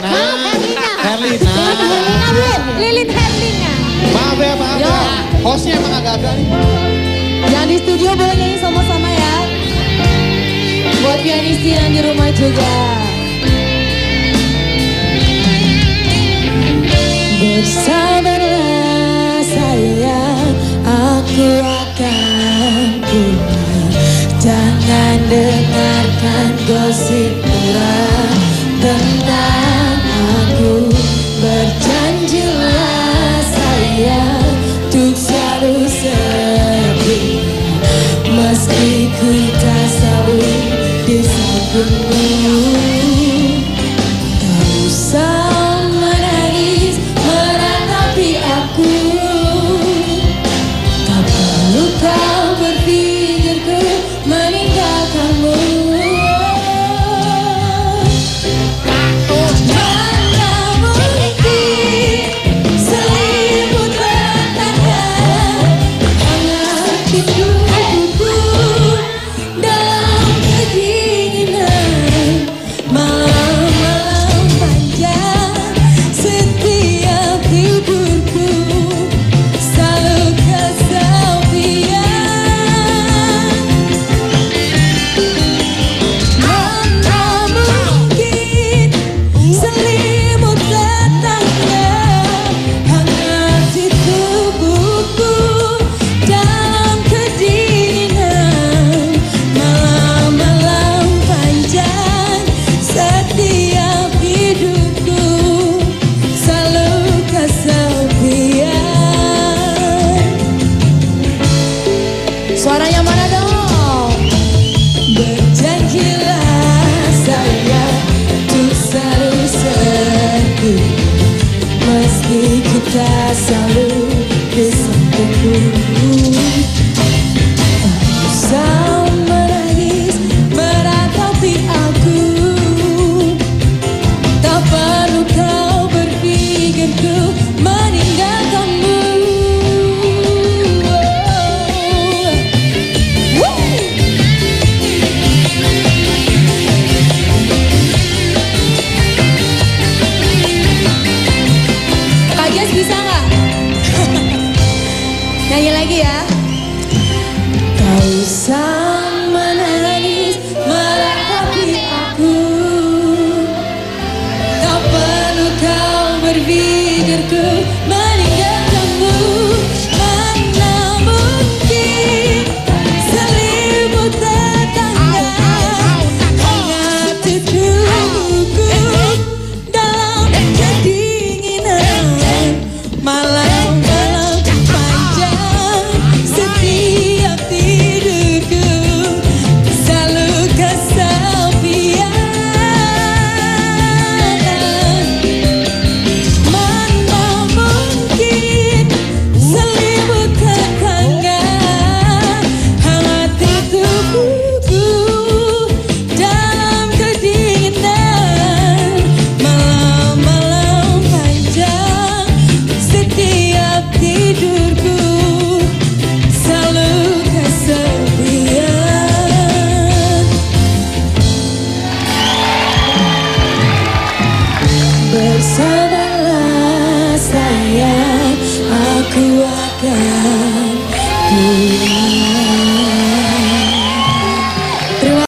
Herlina. Herlina. Herlina. Lilin Herlina. Maaf ya, maaf ya. Hostnya emang agak-agak nih. Yang di studio boleh nyanyi sama-sama ya. Buat pianis yang di rumah juga. Bersabarlah sayang, aku akan pulang. Jangan dengarkan gosip murah Meski ku tak selalu di sampingmu sampingmu Nyanyi lagi ya. Tak usah menangis meratapi aku Tak perlu kau berpikirku Bersabarlah sayang Aku akan